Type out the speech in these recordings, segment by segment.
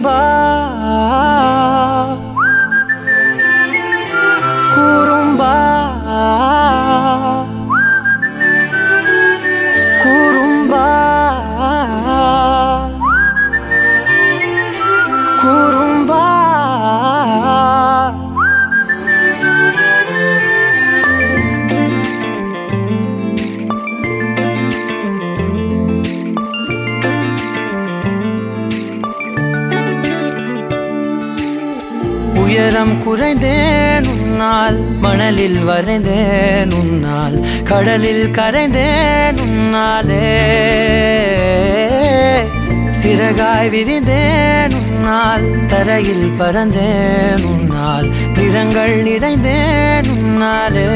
குறும்பா உயரம் குறைந்தேன் உன்னால் மணலில் வரைந்தேன் உன்னால் கடலில் கரைந்தேன் உன்னாலே. சிறகாய் விரிந்தேன் உன்னால் தரையில் பறந்தேன் உன்னால் நிறங்கள் நிறைந்தேன் உன்னாலே.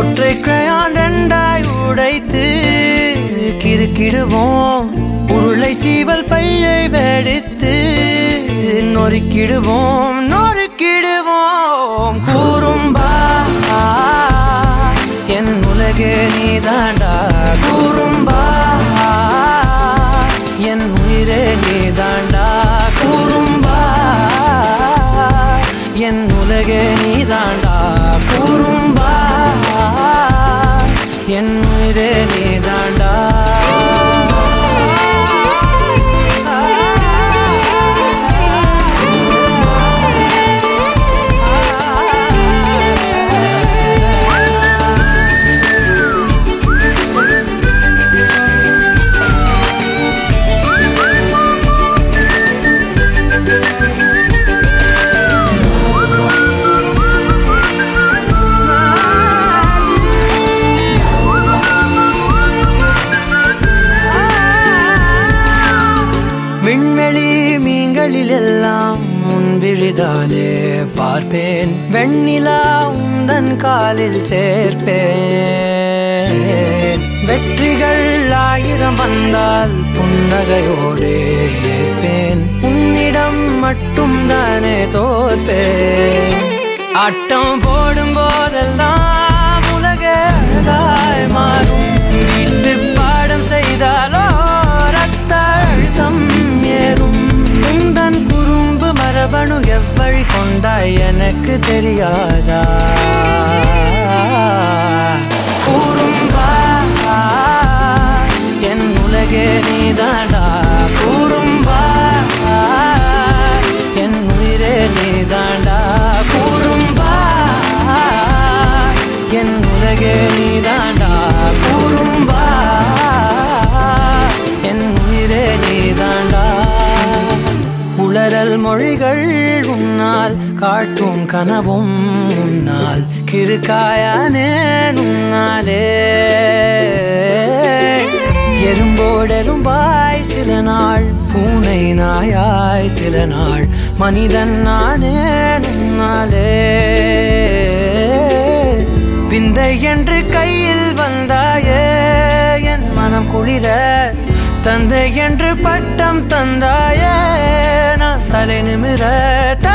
ஒற்றை கிரையான் ரெண்டாய் உடைத்து கிறுக்கிடுவோம் உருளை சீவல் பையை வெடித்து நொறுக்கிடுவோம் நொறுக்கிடுவோம். கூறும்பா என் உலகே நீதாண்டா. கூறும்பா என் உயிரே நீதாண்டா. கூறும்பா என் உலகே நீதாண்டா. விண்வெளி மீன்களில் எல்லாம் முன்விழிதானே பார்ப்பேன். வெண்ணிலா உந்தன் காலில் சேர்ப்பேன். வெற்றிகள் ஆயிரம் வந்தால் புன்னகையோடு ஏற்பேன். உன்னிடம் மட்டும் தானே தோற்பேன். ஆட்டம் போடும் போதெல்லாம் எவனும் எவ்வழி கொண்டாய் எனக்கு தெரியாதா? உளறல் உன்னால் காட்டும் கனவும் உன்னால் கிருக்காயானே உன்னாலே. எறும்போடெரும்பாய் சில நாள் பூனை நாயாய் சில நாள் மனிதன் நானே உன்னாலே. விந்தை என்று கையில் வந்தாயே என் மனம் குளிர தந்தை என்று பட்டம் தந்தாயே. में रहता